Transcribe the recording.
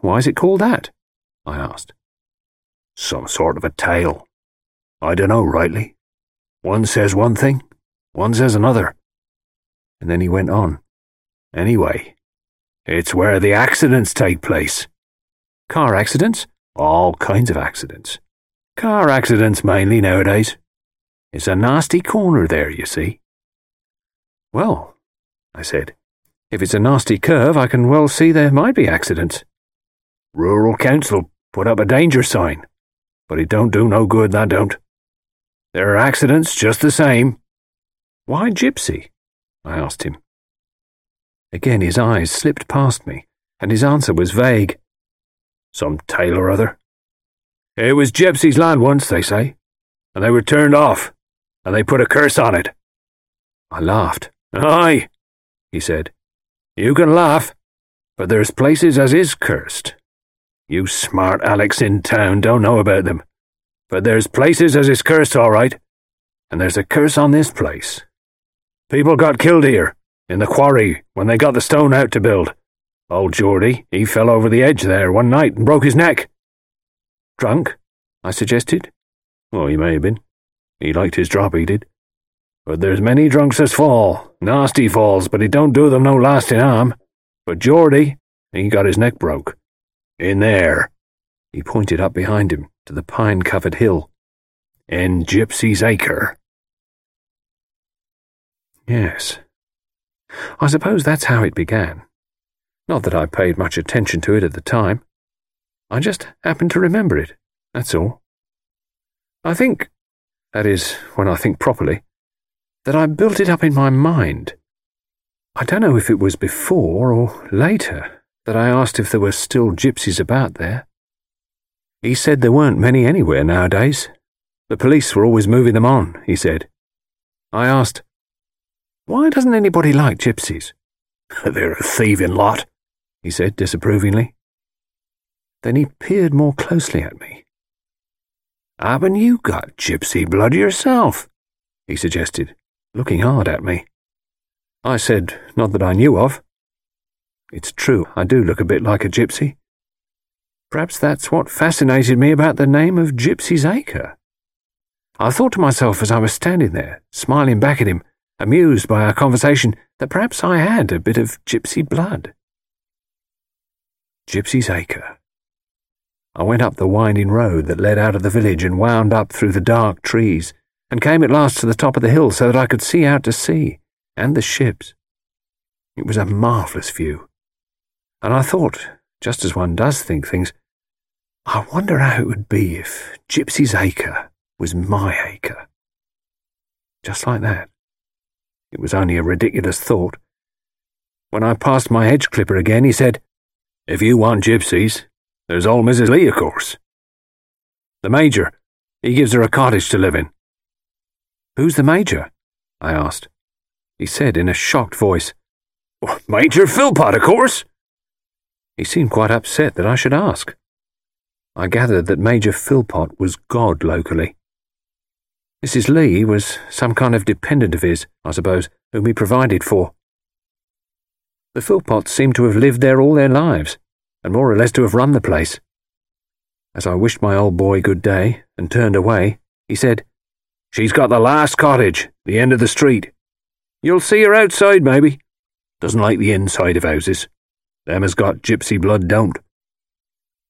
why is it called that? I asked. Some sort of a tale. I dunno rightly. One says one thing, one says another. And then he went on. Anyway, it's where the accidents take place. Car accidents? All kinds of accidents. Car accidents mainly nowadays. It's a nasty corner there, you see. Well, I said, if it's a nasty curve, I can well see there might be accidents. Rural Council put up a danger sign, but it don't do no good, that don't. There are accidents just the same. Why gypsy? I asked him. Again his eyes slipped past me, and his answer was vague. Some tale or other. It was gypsy's land once, they say, and they were turned off, and they put a curse on it. I laughed. Aye, he said. You can laugh, but there's places as is cursed. You smart Alex in town don't know about them. But there's places as is cursed, all right. And there's a curse on this place. People got killed here, in the quarry, when they got the stone out to build. Old Geordie, he fell over the edge there one night and broke his neck. Drunk? I suggested. Oh, he may have been. He liked his drop, he did. But there's many drunks as fall, nasty falls, but it don't do them no lasting harm. But Geordie, he got his neck broke. In there. He pointed up behind him to the pine covered hill. In Gypsy's Acre. Yes. I suppose that's how it began. Not that I paid much attention to it at the time. I just happened to remember it, that's all. I think, that is, when I think properly, that I built it up in my mind. I don't know if it was before or later that I asked if there were still gypsies about there. He said there weren't many anywhere nowadays. The police were always moving them on, he said. I asked, Why doesn't anybody like gypsies? They're a thieving lot, he said disapprovingly. Then he peered more closely at me. Haven't you got gypsy blood yourself? he suggested, looking hard at me. I said, Not that I knew of. It's true, I do look a bit like a gypsy. Perhaps that's what fascinated me about the name of Gypsy's Acre. I thought to myself as I was standing there, smiling back at him, amused by our conversation, that perhaps I had a bit of gypsy blood. Gypsy's Acre. I went up the winding road that led out of the village and wound up through the dark trees, and came at last to the top of the hill so that I could see out to sea, and the ships. It was a marvellous view. And I thought, just as one does think things, I wonder how it would be if Gypsy's acre was my acre. Just like that. It was only a ridiculous thought. When I passed my hedge clipper again, he said, If you want gypsies, there's old Mrs. Lee, of course. The Major, he gives her a cottage to live in. Who's the Major? I asked. He said in a shocked voice, Major Philpot, of course. He seemed quite upset that I should ask. I gathered that Major Philpot was God locally. Mrs. Lee was some kind of dependent of his, I suppose, whom he provided for. The Philpots seemed to have lived there all their lives, and more or less to have run the place. As I wished my old boy good day and turned away, he said, She's got the last cottage, the end of the street. You'll see her outside, maybe. Doesn't like the inside of houses. Them as got gypsy blood don't.